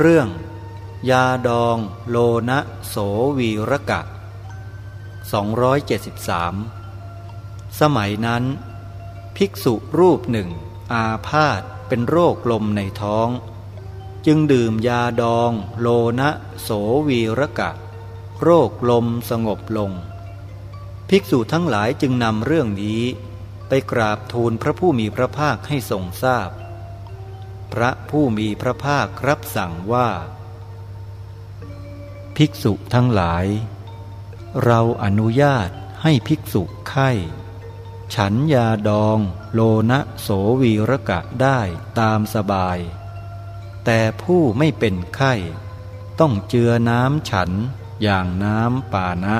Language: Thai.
เรื่อง ยาดองโลนะโสวีรกะ 273 สมัยนั้น ภิกษุรูปหนึ่ง อาพาธเป็นโรคลมในท้อง จึงดื่มยาดองโลนะโสวีรกะ โรคลมสงบลง ภิกษุทั้งหลายจึงนำเรื่องนี้ ไปกราบทูลพระผู้มีพระภาคให้ทรงทราบพ พระผู้มีพระภาครับสั่งว่า ภิกษุทั้งหลาย เราอนุญาตให้ภิกษุไข้ ฉันยาดองโลนะโสวีรกะได้ตามสบาย แต่ผู้ไม่เป็นไข้ ต้องเจือน้ำฉันอย่างน้ำปานะ